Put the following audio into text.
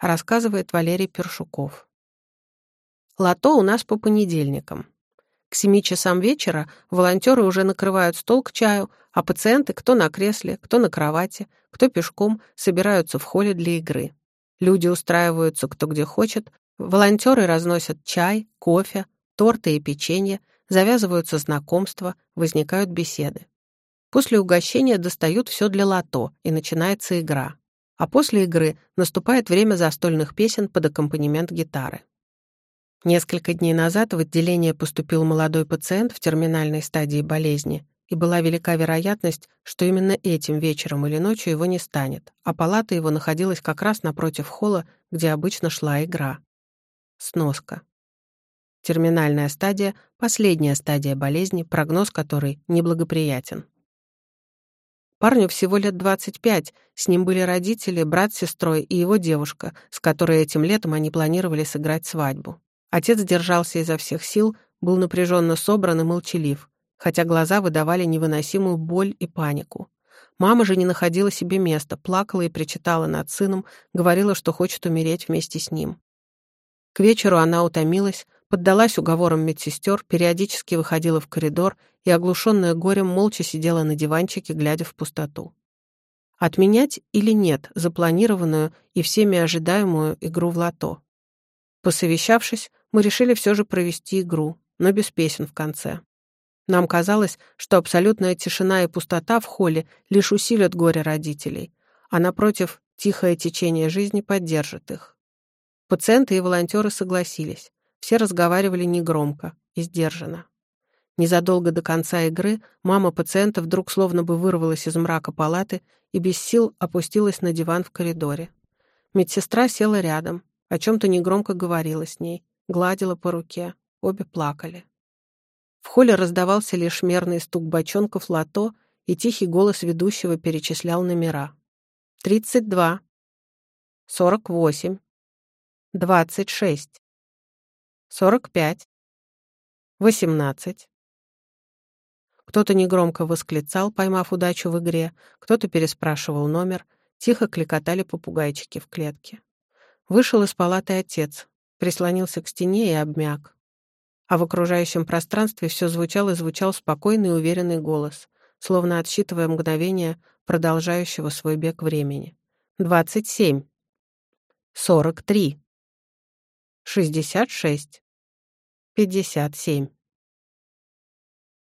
рассказывает Валерий Першуков. Лото у нас по понедельникам. К семи часам вечера волонтеры уже накрывают стол к чаю, а пациенты кто на кресле, кто на кровати, кто пешком собираются в холле для игры. Люди устраиваются кто где хочет, волонтеры разносят чай, кофе, торты и печенье, завязываются знакомства, возникают беседы. После угощения достают все для лото, и начинается игра. А после игры наступает время застольных песен под аккомпанемент гитары. Несколько дней назад в отделение поступил молодой пациент в терминальной стадии болезни, и была велика вероятность, что именно этим вечером или ночью его не станет, а палата его находилась как раз напротив холла, где обычно шла игра. Сноска. Терминальная стадия — последняя стадия болезни, прогноз которой неблагоприятен. Парню всего лет 25, с ним были родители, брат с сестрой и его девушка, с которой этим летом они планировали сыграть свадьбу. Отец держался изо всех сил, был напряженно собран и молчалив, хотя глаза выдавали невыносимую боль и панику. Мама же не находила себе места, плакала и причитала над сыном, говорила, что хочет умереть вместе с ним. К вечеру она утомилась, поддалась уговорам медсестер, периодически выходила в коридор и, оглушенная горем, молча сидела на диванчике, глядя в пустоту. Отменять или нет запланированную и всеми ожидаемую игру в лото? Посовещавшись, мы решили все же провести игру, но без песен в конце. Нам казалось, что абсолютная тишина и пустота в холле лишь усилят горе родителей, а напротив, тихое течение жизни поддержит их. Пациенты и волонтеры согласились. Все разговаривали негромко и сдержанно. Незадолго до конца игры мама пациента вдруг словно бы вырвалась из мрака палаты и без сил опустилась на диван в коридоре. Медсестра села рядом, о чем-то негромко говорила с ней, гладила по руке, обе плакали. В холле раздавался лишь мерный стук бочонков лото, и тихий голос ведущего перечислял номера. «Тридцать два. Сорок восемь. Двадцать шесть сорок пять, восемнадцать. Кто-то негромко восклицал, поймав удачу в игре, кто-то переспрашивал номер, тихо кликотали попугайчики в клетке. Вышел из палаты отец, прислонился к стене и обмяк. А в окружающем пространстве все звучал и звучал спокойный и уверенный голос, словно отсчитывая мгновение продолжающего свой бег времени. «Двадцать семь. Сорок три. Шестьдесят шесть. Пятьдесят семь.